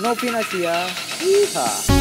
No Pinasia. Yeehaw.